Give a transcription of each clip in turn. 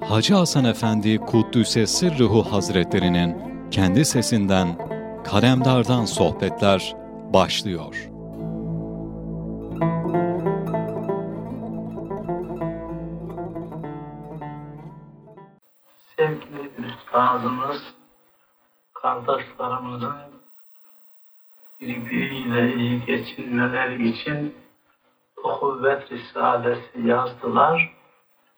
Hacı Hasan Efendi Kuddüs'e Sırrıhu Hazretlerinin kendi sesinden Kalemdar'dan sohbetler başlıyor. Sevgili üstadımız, kardeşlerimizin birbiriyle iyi geçinmeleri için o kuvvet risalesi yazdılar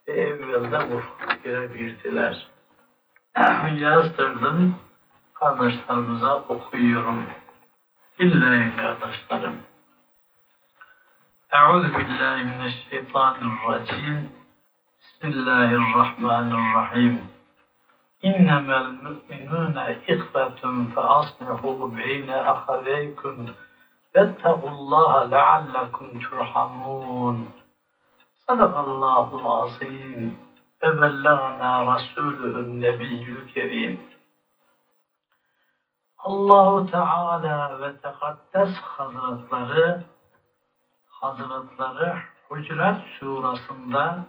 ve evvelde bu fakire bildiler. Yazdırdım, kardeşlerimize okuyorum. Dinleyin kardeşlerim. Euzu billahi mineşşeytanirracim. Bismillahirrahmanirrahim. İnnemel mü'minûne ihvetun fe aslihu beyne ahaveykum vettakullaha leallekum turhamun. Sadakallahu azim ve bellagna rasulühün nebiyyül kerim. Allahu Teala ve Tekaddes Hazretleri Hazretleri Hucurat Surası'nda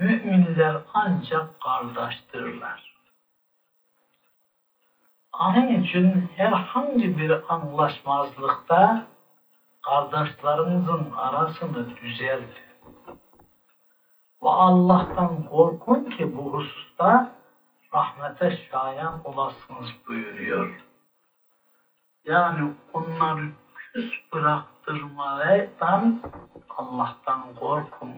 müminler ancak kardeştirler. Onun için herhangi bir anlaşmazlıkta kardeşlerinizin arasını düzeltin. Ve Allah'tan korkun ki bu hususta rahmete şayan olasınız buyuruyor. Yani onları küs bıraktırmadan Allah'tan korkun.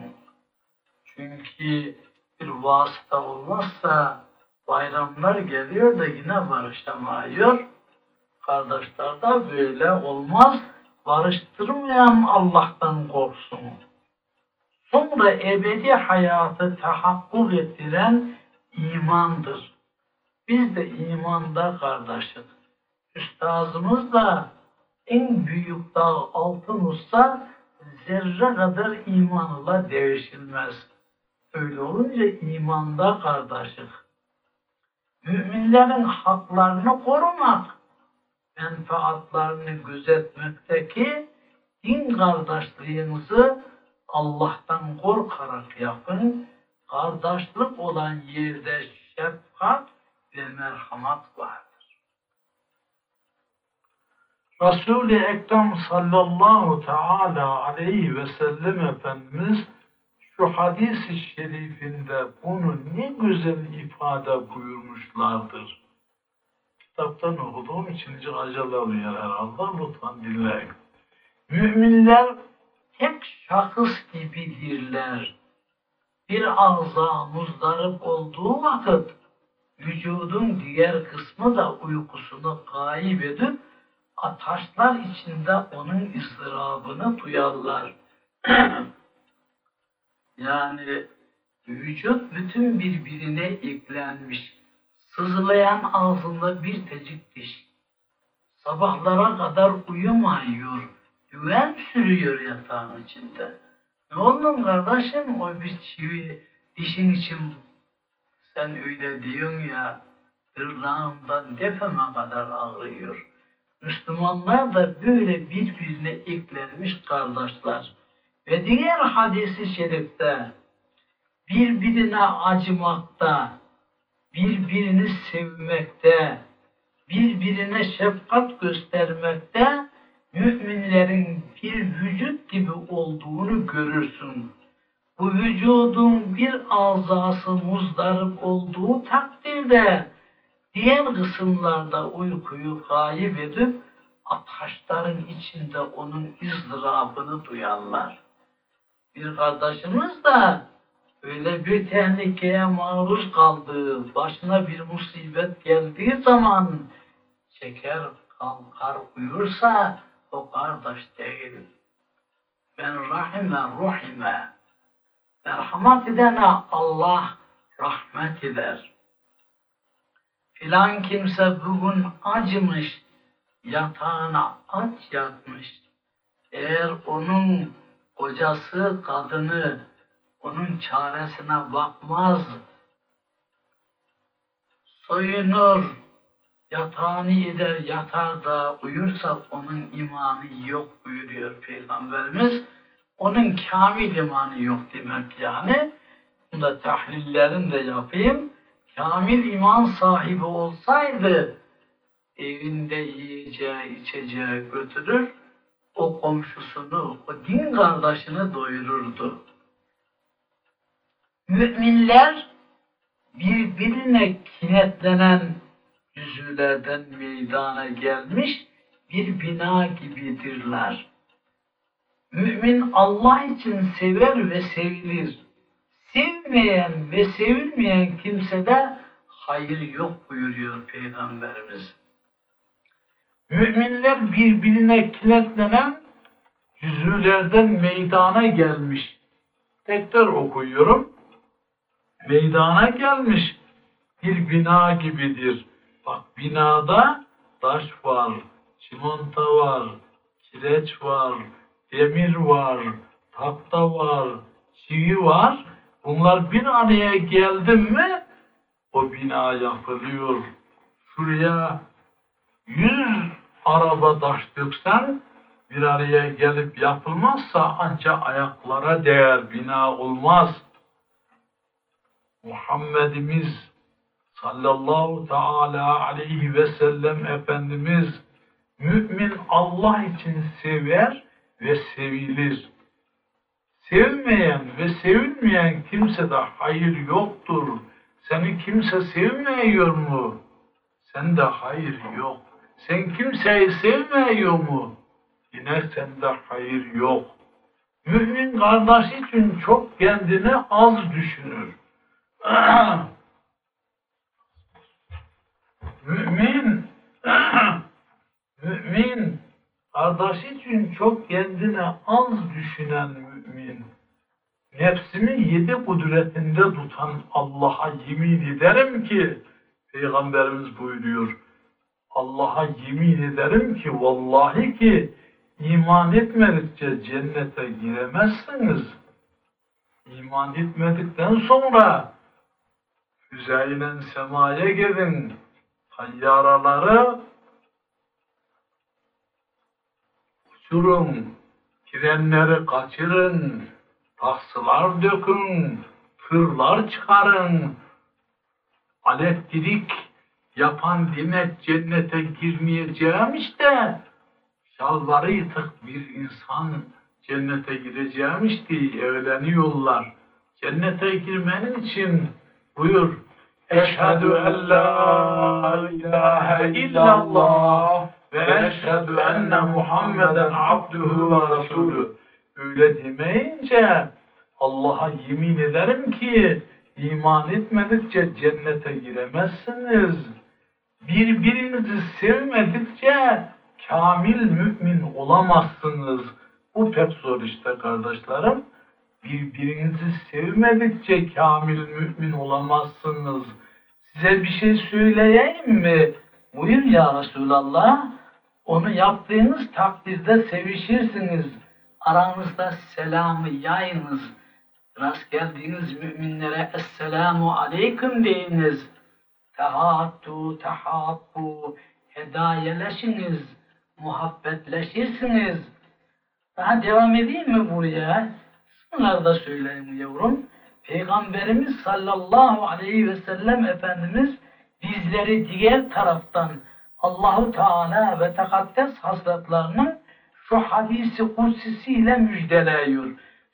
Çünkü bir vasıta olmazsa bayramlar geliyor da yine barışamıyor. Kardeşler de böyle olmaz. Barıştırmayan Allah'tan korksun. Sonra ebedi hayatı tahakkuk ettiren imandır. Biz de imanda kardeşiz. Üstazımız da en büyük dağ altın olsa zerre kadar imanla değişilmez. Öyle olunca imanda kardeşiz. Müminlerin haklarını korumak, menfaatlarını gözetmekteki din kardeşliğinizi Allah'tan korkarak yapın. Kardeşlik olan yerde şefkat ve merhamet vardır. Resul-i Ekrem sallallahu teala aleyhi ve sellem Efendimiz şu hadis-i şerifinde bunu ne güzel ifade buyurmuşlardır. Kitaptan okuduğum için acele oluyor herhalde. Lütfen dinleyin. Müminler tek şahıs gibidirler. Bir ağza muzdarip olduğu vakit vücudun diğer kısmı da uykusunu kaybedip ataşlar içinde onun ıstırabını duyarlar. yani vücut bütün birbirine eklenmiş, sızlayan ağzında bir tecik diş. Sabahlara kadar uyumuyor, güven sürüyor yatağın içinde. Ne oldu kardeşim o bir çivi dişin için sen öyle diyorsun ya tırnağımdan defeme kadar ağrıyor. Müslümanlar da böyle birbirine eklenmiş kardeşler. Ve diğer hadisi şerifte birbirine acımakta, birbirini sevmekte, birbirine şefkat göstermekte müminlerin bir vücut gibi olduğunu görürsün. Bu vücudun bir azası muzdarip olduğu takdirde diğer kısımlarda uykuyu gayip edip ataşların içinde onun ızdırabını duyarlar. Bir kardeşimiz de öyle bir tehlikeye maruz kaldığı, başına bir musibet geldiği zaman şeker kalkar uyursa o kardeş değil. Ben rahime ruhime. Merhamet edene Allah rahmet eder. Filan kimse bugün acımış, yatağına aç yatmış. Eğer onun kocası kadını onun çaresine bakmaz, soyunur, yatağını eder, yatar da uyursa onun imanı yok buyuruyor Peygamberimiz. Onun kamil imanı yok demek yani. Bunda tahlillerini de yapayım. Kamil iman sahibi olsaydı evinde yiyeceği, içeceği götürür, o komşusunu, o din kardeşini doyururdu. Müminler birbirine kinetlenen yüzülerden meydana gelmiş bir bina gibidirler. Mümin Allah için sever ve sevilir. Sevmeyen ve sevilmeyen kimsede hayır yok buyuruyor Peygamberimiz. Müminler birbirine kinetlenen yüzülerden meydana gelmiş. Tekrar okuyorum. Meydana gelmiş bir bina gibidir. Bak binada taş var, çimento var, kireç var, demir var, tahta var, çivi var. Bunlar bir araya geldi mi o bina yapılıyor. Şuraya yüz araba taş döksen bir araya gelip yapılmazsa ancak ayaklara değer bina olmaz. Muhammedimiz sallallahu teala aleyhi ve sellem Efendimiz mümin Allah için sever ve sevilir. Sevmeyen ve sevilmeyen kimsede hayır yoktur. Seni kimse sevmiyor mu? Sende hayır yok. Sen kimseyi sevmiyor mu? Yine sende hayır yok. Mümin kardeş için çok kendini az düşünür. mümin mümin kardeş için çok kendine az düşünen mümin nefsimi yedi kudretinde tutan Allah'a yemin ederim ki Peygamberimiz buyuruyor Allah'a yemin ederim ki vallahi ki iman etmedikçe cennete giremezsiniz. İman etmedikten sonra füzeyle semaya gidin. Tayyaraları uçurun. Trenleri kaçırın. Taksılar dökün. Tırlar çıkarın. Elektrik yapan demek cennete girmeyeceğim işte. Şalvarı yıtık bir insan cennete gireceğim işte evleniyorlar. Cennete girmenin için buyur. Eşhedü en la ilahe illallah ve eşhedü enne Muhammeden abduhu ve resulü. Öyle demeyince Allah'a yemin ederim ki iman etmedikçe cennete giremezsiniz. Birbirinizi sevmedikçe kamil mümin olamazsınız. Bu pek zor işte kardeşlerim. Birbirinizi sevmedikçe kamil mümin olamazsınız. Size bir şey söyleyeyim mi? Buyur ya Resulallah. Onu yaptığınız takdirde sevişirsiniz. Aranızda selamı yayınız. Rast geldiğiniz müminlere Esselamu Aleyküm deyiniz. Tehattu, tehabbu, hedayeleşiniz, muhabbetleşirsiniz. Daha devam edeyim mi buraya? Bunları da söyleyeyim yavrum. Peygamberimiz sallallahu aleyhi ve sellem Efendimiz bizleri diğer taraftan Allahu Teala ve Tekaddes Hazretlerinin şu hadisi kutsisiyle müjdeleyiyor.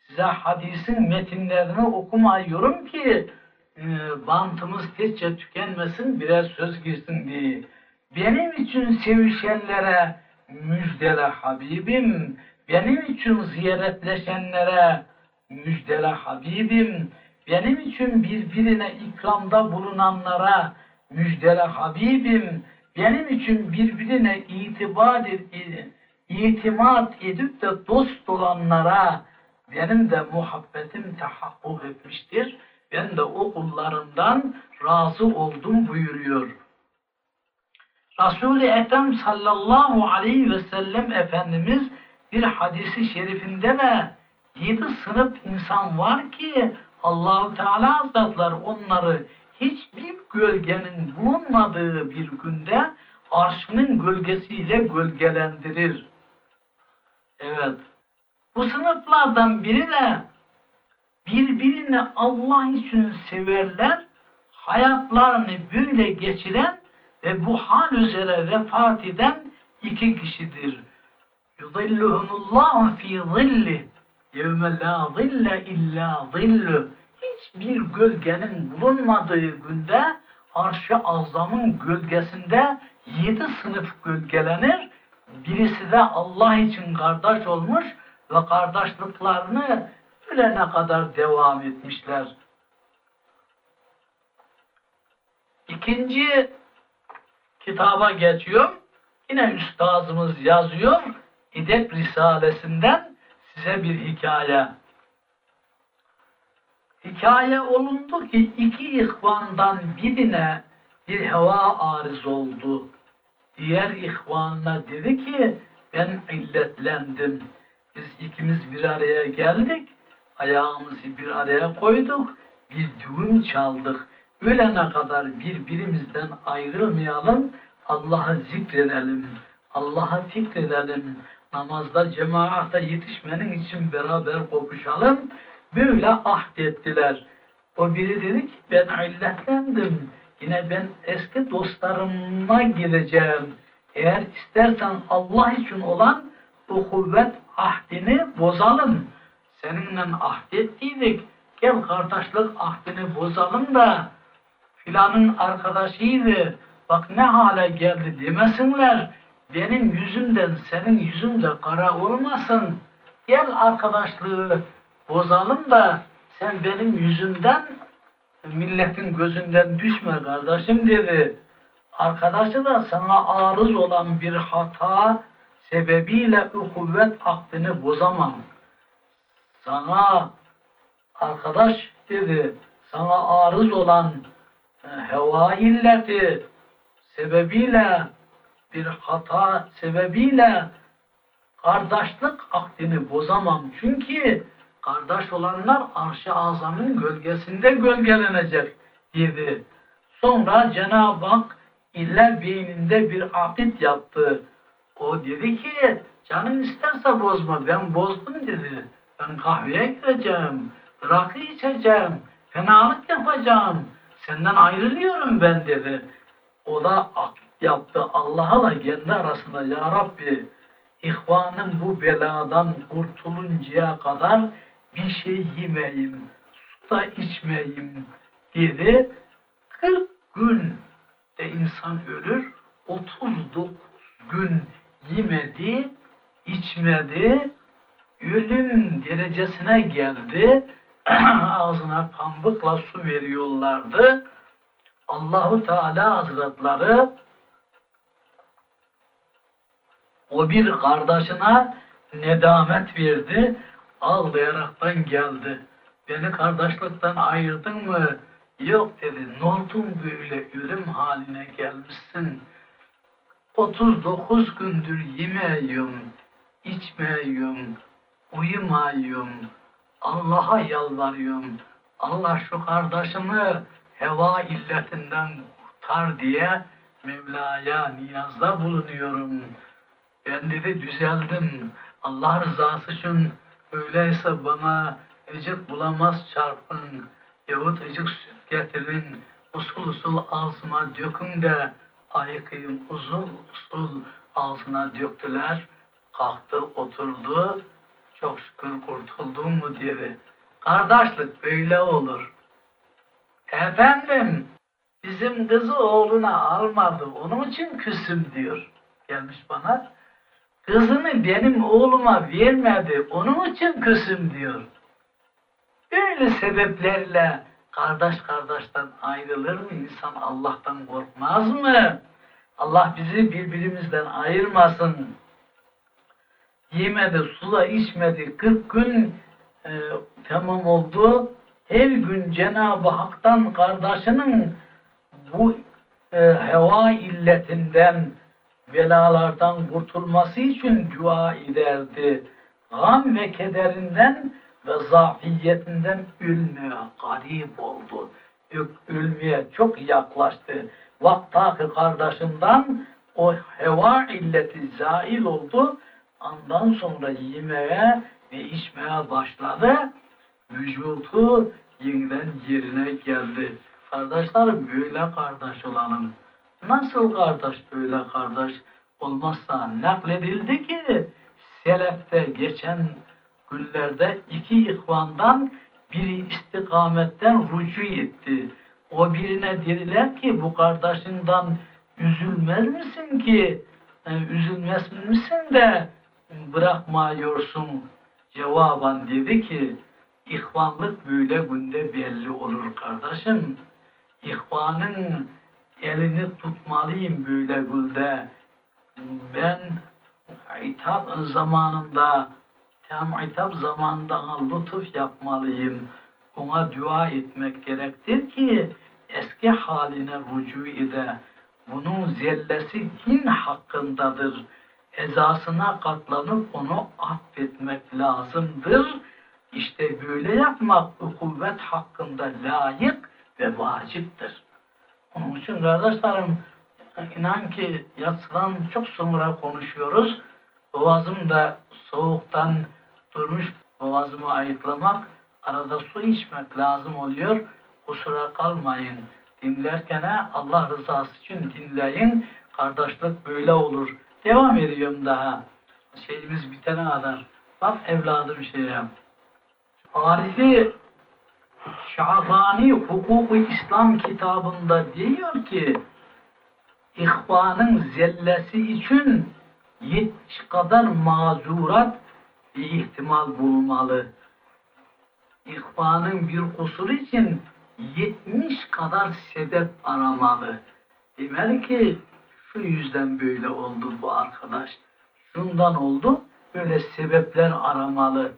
Size hadisin metinlerini okumayıyorum ki e, bantımız tezçe tükenmesin birer söz girsin diye. Benim için sevişenlere müjdele Habibim, benim için ziyaretleşenlere müjdele Habibim, benim için birbirine ikramda bulunanlara müjdele Habibim, benim için birbirine itibar edip, itimat edip de dost olanlara benim de muhabbetim tahakkuk etmiştir. Ben de o kullarından razı oldum buyuruyor. Resul-i Ekrem sallallahu aleyhi ve sellem Efendimiz bir hadisi şerifinde de yedi sınıf insan var ki Allahu Teala Hazretleri onları hiçbir gölgenin bulunmadığı bir günde arşının gölgesiyle gölgelendirir. Evet. Bu sınıflardan biri de birbirini Allah için severler, hayatlarını böyle geçiren ve bu hal üzere vefat eden iki kişidir. Yudilluhumullahu fi zilli yevme la zille illa zillu hiçbir gölgenin bulunmadığı günde arş-ı azamın gölgesinde yedi sınıf gölgelenir. Birisi de Allah için kardeş olmuş ve kardeşliklerini ölene kadar devam etmişler. İkinci kitaba geçiyor. Yine üstazımız yazıyor. İdep Risalesinden size bir hikaye. Hikaye olundu ki iki ihvandan birine bir heva arız oldu. Diğer ihvanına dedi ki ben illetlendim. Biz ikimiz bir araya geldik. Ayağımızı bir araya koyduk. Bir düğün çaldık. Ölene kadar birbirimizden ayrılmayalım. Allah'ı zikredelim. Allah'a fikredelim. Namazda cemaate yetişmenin için beraber kopuşalım. Böyle ahdettiler. O biri dedi ki ben illetlendim. Yine ben eski dostlarıma gireceğim. Eğer istersen Allah için olan o kuvvet ahdini bozalım. Seninle ahdettiydik. Gel kardeşlik ahdini bozalım da filanın arkadaşıydı. Bak ne hale geldi demesinler. Benim yüzümden senin yüzünde kara olmasın. Gel arkadaşlığı bozalım da sen benim yüzümden milletin gözünden düşme kardeşim dedi. Arkadaşı da sana arız olan bir hata sebebiyle kuvvet aklını bozamam. Sana arkadaş dedi, sana arız olan e, heva illeti sebebiyle bir hata sebebiyle kardeşlik akdini bozamam. Çünkü kardeş olanlar arş-ı azamın gölgesinde gölgelenecek dedi. Sonra Cenab-ı Hak iller beyninde bir akit yaptı. O dedi ki canım isterse bozma ben bozdum dedi. Ben kahveye gideceğim, rakı içeceğim, fenalık yapacağım. Senden ayrılıyorum ben dedi. O da akit yaptı Allah'la kendi arasında ya Rabbi ihvanım bu beladan kurtuluncaya kadar bir şey yemeyim, su da içmeyim dedi. 40 gün de insan ölür, 39 gün yemedi, içmedi, ölüm derecesine geldi. Ağzına pambıkla su veriyorlardı. Allahu Teala Hazretleri o bir kardeşine nedamet verdi ağlayaraktan geldi. Beni kardeşlikten ayırdın mı? Yok dedi. Ne oldun böyle ölüm haline gelmişsin? 39 gündür yemeyiyorum, içmeyiyorum, uyumayıyorum. Allah'a yalvarıyorum. Allah şu kardeşimi heva illetinden kurtar diye Mevla'ya niyazda bulunuyorum. Ben dedi düzeldim. Allah rızası için Öyleyse bana ecik bulamaz çarpın, yahut ecik süt getirin, usul usul ağzıma dökün de ayıkayım uzun usul ağzına döktüler. Kalktı oturdu, çok şükür kurtuldum mu dedi. Kardeşlik böyle olur. Efendim, bizim kızı oğluna almadı, onun için küsüm diyor. Gelmiş bana. Kızını benim oğluma vermedi. Onun için kızım diyor. Böyle sebeplerle kardeş kardeşten ayrılır mı? İnsan Allah'tan korkmaz mı? Allah bizi birbirimizden ayırmasın. Yemedi, suda içmedi. 40 gün e, tamam oldu. Her gün Cenab-ı Hak'tan kardeşinin bu e, heva illetinden belalardan kurtulması için dua ederdi. Gam ve kederinden ve zafiyetinden ölmeye garip oldu. Ölmeye çok yaklaştı. Vaktaki kardeşinden o heva illeti zail oldu. Ondan sonra yemeye ve içmeye başladı. vücudu yeniden yerine geldi. Kardeşlerim böyle kardeş olalım. Nasıl kardeş böyle kardeş olmazsa nakledildi ki selefte geçen günlerde iki ihvandan biri istikametten rücu etti. O birine dediler ki bu kardeşinden üzülmez misin ki e, üzülmez misin de bırakmıyorsun cevaben dedi ki ihvanlık böyle günde belli olur kardeşim. İhvanın elini tutmalıyım böyle günde. Ben hitap zamanında tam hitap zamanında lütuf yapmalıyım. Ona dua etmek gerektir ki eski haline rücu ede. Bunun zellesi din hakkındadır. Ezasına katlanıp onu affetmek lazımdır. İşte böyle yapmak kuvvet hakkında layık ve vaciptir. Onun için kardeşlerim inan ki yatsıdan çok sonra konuşuyoruz. Boğazım da soğuktan durmuş boğazımı ayıklamak, arada su içmek lazım oluyor. Kusura kalmayın. Dinlerken Allah rızası için dinleyin. Kardeşlik böyle olur. Devam ediyorum daha. Şeyimiz bitene kadar. Bak evladım şeye. Arifi Şafani Hukuku İslam kitabında diyor ki ihvanın zellesi için 70 kadar mazurat bir ihtimal bulmalı. İhvanın bir kusuru için 70 kadar sebep aramalı. Demek ki şu yüzden böyle oldu bu arkadaş. Şundan oldu, böyle sebepler aramalı.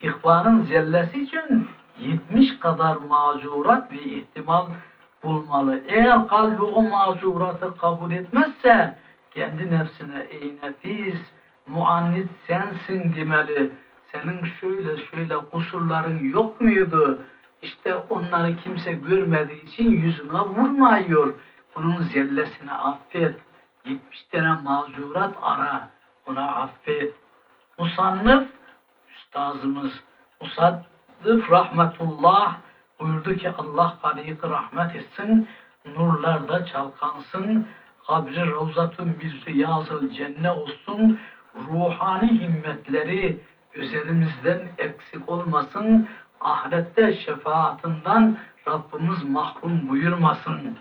İhvanın zellesi için 70 kadar mazurat bir ihtimal bulmalı. Eğer kalbi o mazuratı kabul etmezse kendi nefsine ey nefis muannit sensin demeli. Senin şöyle şöyle kusurların yok muydu? İşte onları kimse görmediği için yüzüne vurmuyor. Bunun zellesini affet. 70 tane mazurat ara. Ona affet. Musannıf üstazımız Musaddif rahmetullah buyurdu ki Allah kaleyik rahmet etsin, nurlarda çalkansın, kabri ravzatun bir riyazıl cennet olsun, ruhani himmetleri üzerimizden eksik olmasın, ahirette şefaatinden Rabbimiz mahrum buyurmasın.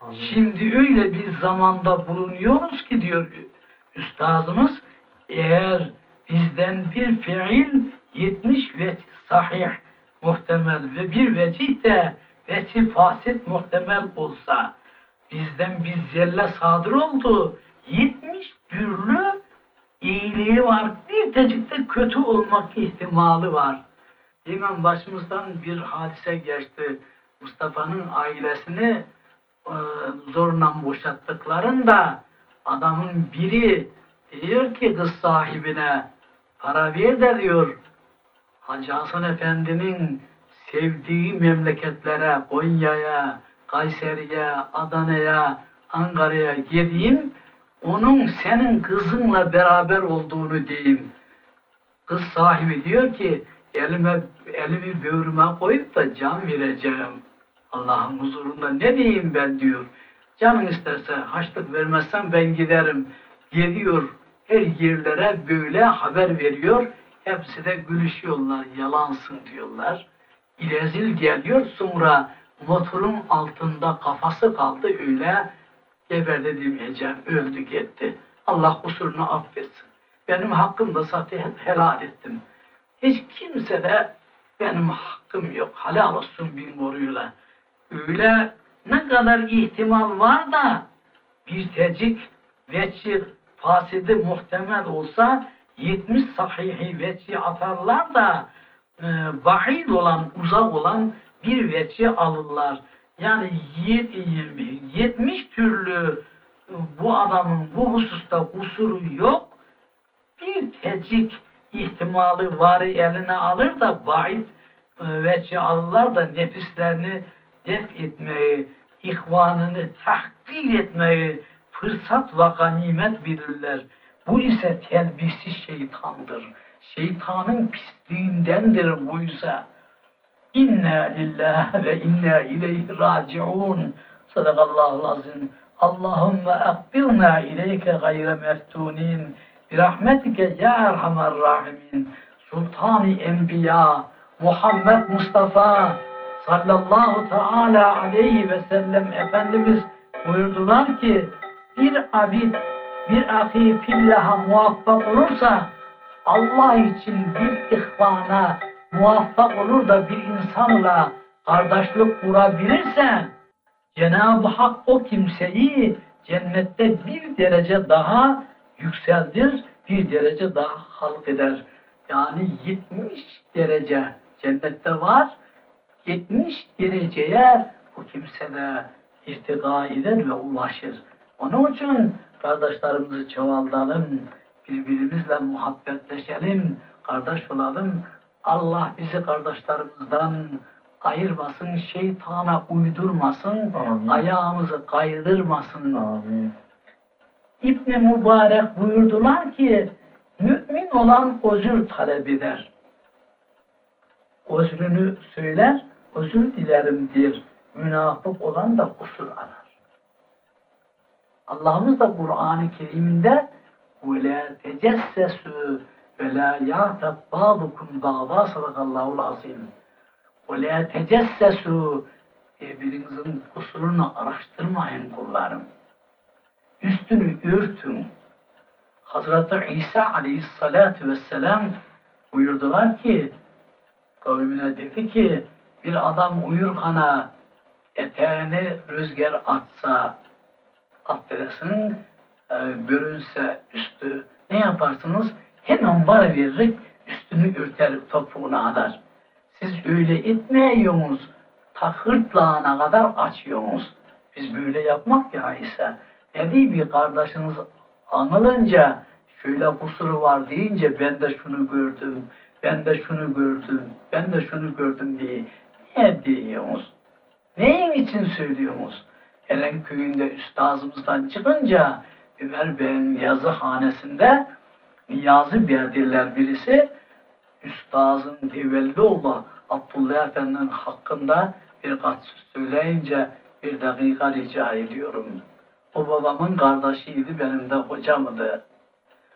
Amin. Şimdi öyle bir zamanda bulunuyoruz ki diyor üstazımız, eğer bizden bir fiil 70 ve sahih muhtemel ve bir vecih de vecih fasit muhtemel olsa bizden bir zelle sadır oldu. 70 türlü iyiliği var. Bir tecikte kötü olmak ihtimali var. İmam başımızdan bir hadise geçti. Mustafa'nın ailesini e, zorla boşattıklarında adamın biri diyor ki kız sahibine para ver de diyor Hacı Hasan Efendi'nin sevdiği memleketlere, Konya'ya, Kayseri'ye, Adana'ya, Ankara'ya gideyim, onun senin kızınla beraber olduğunu diyeyim. Kız sahibi diyor ki, elime, elimi böğrüme koyup da can vereceğim. Allah'ın huzurunda ne diyeyim ben diyor. Canın isterse haçlık vermezsen ben giderim. Geliyor her yerlere böyle haber veriyor. Hepsi de gülüşüyorlar, yalansın diyorlar. İrezil geliyor sonra motorun altında kafası kaldı öyle geberdi demeyeceğim, öldü gitti. Allah kusurunu affetsin. Benim hakkımda zaten helal ettim. Hiç kimse de benim hakkım yok. Halal olsun bin moruyla. Öyle ne kadar ihtimal var da bir tecik veçir fasidi muhtemel olsa 70 sahihi veci atarlar da e, vahid olan, uzak olan bir veci alırlar. Yani 70 türlü e, bu adamın bu hususta kusuru yok. Bir tecik ihtimali var eline alır da vahid e, veci alırlar da nefislerini def etmeyi, ihvanını tahkir etmeyi fırsat ve ganimet bilirler. Bu ise telbisi şeytandır. Şeytanın pisliğindendir bu ise. İnna lillahi ve inna ileyhi raciun. Sadakallahu azim. Allahümme akbilna ileyke gayre meftunin. Birahmetike ya erhamer rahimin. Sultani Enbiya Muhammed Mustafa sallallahu teala aleyhi ve sellem Efendimiz buyurdular ki bir abid bir ahi fillaha muvaffak olursa Allah için bir ihvana muvaffak olur da bir insanla kardeşlik kurabilirse Cenab-ı Hak o kimseyi cennette bir derece daha yükseldir, bir derece daha halk eder. Yani 70 derece cennette var, 70 dereceye bu kimse de irtika eder ve ulaşır. Onun için kardeşlerimizi çoğaltalım, birbirimizle muhabbetleşelim, kardeş olalım. Allah bizi kardeşlerimizden ayırmasın, şeytana uydurmasın, Amin. ayağımızı kaydırmasın. Amin. İbn Mübarek buyurdular ki mümin olan özür talep eder. Özrünü söyler, özür dilerim der. Münafık olan da kusur arar. Allah'ımız da Kur'an-ı Kerim'de وَلَا تَجَسَّسُوا وَلَا يَعْتَبْ بَعْضُكُمْ بَعْضًا صَدَقَ azim. وَلَا تَجَسَّسُوا Birbirinizin kusurunu araştırmayın kullarım. Üstünü örtün. Hazreti İsa aleyhissalatu vesselam buyurdular ki kavmine dedi ki bir adam uyurkana eteğini rüzgar atsa affedersin e, bürünse üstü ne yaparsınız? Hemen var veririk üstünü örter topuğuna kadar. Siz öyle etmiyorsunuz. Ta hırtlağına kadar açıyorsunuz. Biz böyle yapmak ya ise dedi bir kardeşiniz anılınca şöyle kusuru var deyince ben de şunu gördüm, ben de şunu gördüm, ben de şunu gördüm diye niye diyorsunuz? Neyin için söylüyorsunuz? Eren köyünde üstazımızdan çıkınca Ömer Bey'in yazı hanesinde Niyazi Berdirler birisi Üstazın tevelli oğlu Abdullah Efendi'nin hakkında birkaç söz söyleyince bir dakika rica ediyorum. O babamın kardeşiydi, benim de hocamdı.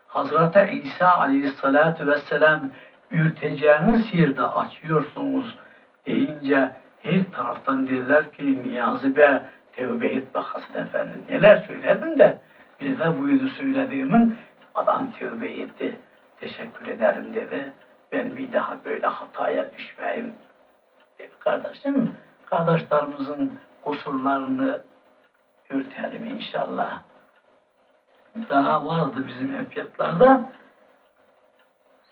Hazreti İsa aleyhissalatu vesselam ürteceğiniz yerde açıyorsunuz deyince her taraftan derler ki Niyazi Bey tevbe et bakasın efendim. Neler söyledin de bir de buydu söylediğimin adam tevbe etti. Teşekkür ederim dedi. Ben bir daha böyle hataya düşmeyeyim. Dedi kardeşim, kardeşlerimizin kusurlarını örtelim inşallah. Daha vardı bizim efyatlarda.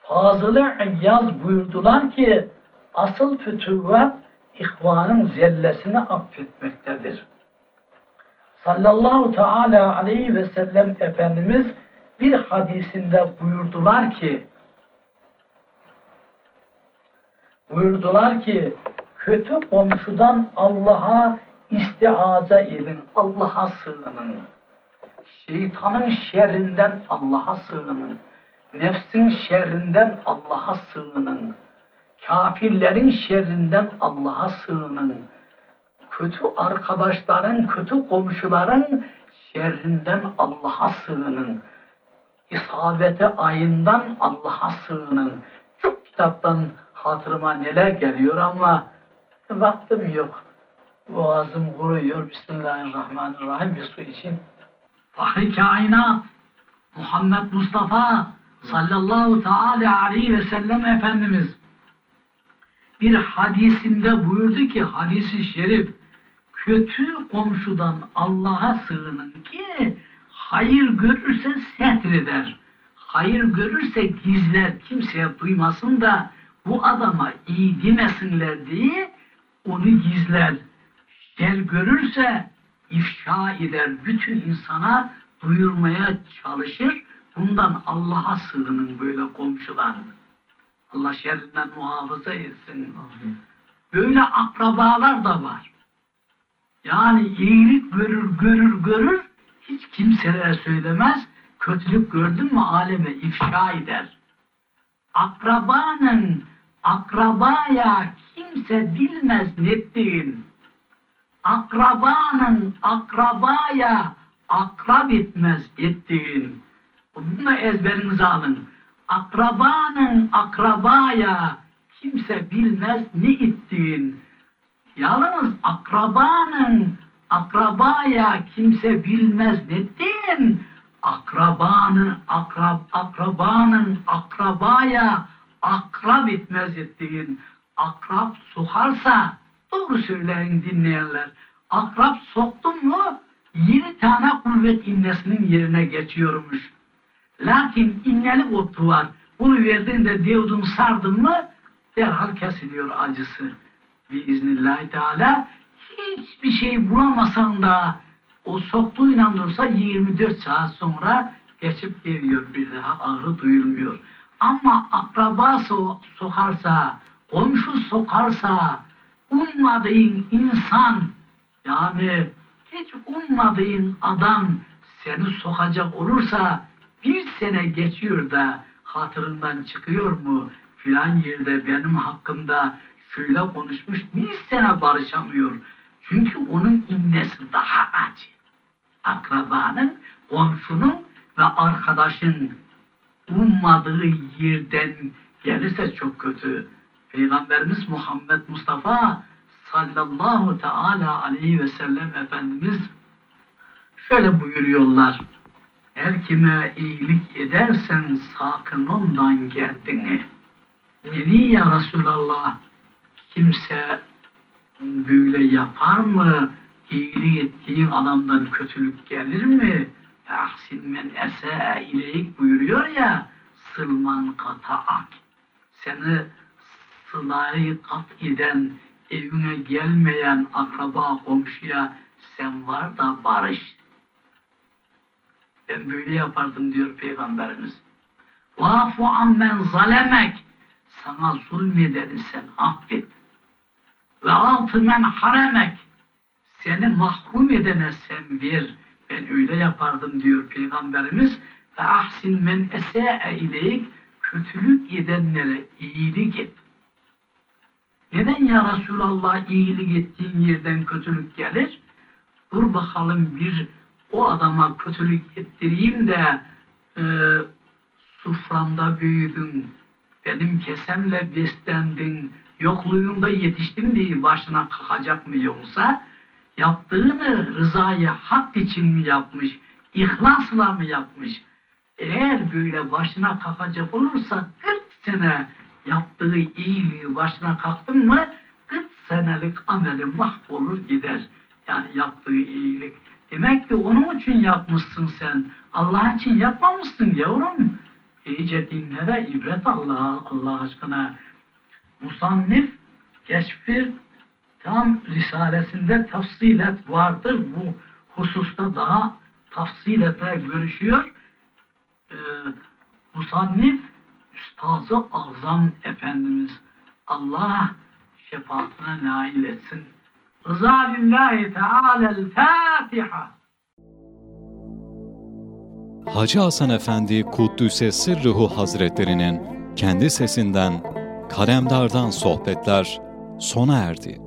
Fazıl-ı İyyaz buyurdular ki asıl fütüvvet ihvanın zellesini affetmektedir. Sallallahu teala aleyhi ve sellem Efendimiz bir hadisinde buyurdular ki buyurdular ki kötü komşudan Allah'a istiaza edin, Allah'a sığının. Şeytanın şerrinden Allah'a sığının. Nefsin şerrinden Allah'a sığının. Kafirlerin şerrinden Allah'a sığının. Kötü arkadaşların, kötü komşuların şerrinden Allah'a sığının. İsabete ayından Allah'a sığının. Çok kitaptan hatırıma neler geliyor ama vaktim yok. Boğazım kuruyor. Bismillahirrahmanirrahim bir su için. Fahri kainat Muhammed Mustafa sallallahu teala aleyhi ve sellem Efendimiz bir hadisinde buyurdu ki hadisi şerif kötü komşudan Allah'a sığının ki hayır görürse setreder. Hayır görürse gizler kimseye duymasın da bu adama iyi demesinler diye onu gizler. Şer görürse ifşa eder. Bütün insana duyurmaya çalışır. Bundan Allah'a sığının böyle komşudan. Allah şerrinden muhafaza etsin. Böyle akrabalar da var. Yani iyilik görür, görür, görür. Hiç kimselere söylemez. Kötülük gördün mü aleme ifşa eder. Akrabanın akrabaya kimse bilmez nettiğin. Akrabanın akrabaya akrab etmez ettiğin. Bunu da ezberinize alın. Akrabanın akrabaya kimse bilmez ne ettiğin. Yalnız akrabanın akrabaya kimse bilmez ettiğin. Akrabanın akrab, akrabanın akrabaya akrab etmez ettiğin. Akrab sokarsa doğru söyleyin dinleyenler. Akrab soktun mu yedi tane kuvvet innesinin yerine geçiyormuş. Lakin inneli otu var. Bunu verdiğinde diyordun sardın mı derhal kesiliyor acısı. Biiznillahü Teala hiçbir şey bulamasan da o soktuğu inandırsa 24 saat sonra geçip geliyor bir daha ağrı duyulmuyor. Ama akraba so sokarsa, komşu sokarsa, ummadığın insan yani hiç ummadığın adam seni sokacak olursa bir sene geçiyor da hatırından çıkıyor mu? Filan yerde benim hakkımda şöyle konuşmuş bir sene barışamıyor. Çünkü onun innesi daha acı. Akrabanın, komşunun ve arkadaşın ummadığı yerden gelirse çok kötü. Peygamberimiz Muhammed Mustafa sallallahu teala aleyhi ve sellem Efendimiz şöyle buyuruyorlar. Her kime iyilik edersen sakın ondan geldiğini. Dedi ya Resulallah kimse böyle yapar mı? İyilik ettiğin adamdan kötülük gelir mi? Ahsin men ese ileyik buyuruyor ya sılman kata'ak. Seni sılayı kat eden, evine gelmeyen akraba komşuya sen var da barış. Ben böyle yapardım diyor Peygamberimiz. Vafu ammen zalemek. Sana zulmedeni sen affet. Ve altı men haremek. Seni mahrum edene sen ver. Ben öyle yapardım diyor Peygamberimiz. Ve ahsin men ese'e ileyk. Kötülük edenlere iyilik et. Neden ya Resulallah iyilik ettiğin yerden kötülük gelir? Dur bakalım bir o adama kötülük ettireyim de e, suframda büyüdün, benim kesemle beslendin, yokluğunda yetiştin diye başına kalkacak mı yoksa yaptığını rızayı hak için mi yapmış, ihlasla mı yapmış? Eğer böyle başına kalkacak olursa 40 sene yaptığı iyiliği başına kalktın mı 40 senelik ameli mahvolur gider. Yani yaptığı iyilik. Demek ki onun için yapmışsın sen. Allah için yapmamışsın yavrum. İyice dinle de ibret Allah, Allah aşkına. Musannif keşfi tam risalesinde tafsilet vardır. Bu hususta daha tafsilete görüşüyor. Ee, Musannif Üstazı Azam Efendimiz Allah şefaatine nail etsin. Rıza lillahi teala'l Fatiha. Hacı Hasan Efendi Kuddüs'e Sırrıhu Hazretlerinin kendi sesinden Kalemdar'dan sohbetler sona erdi.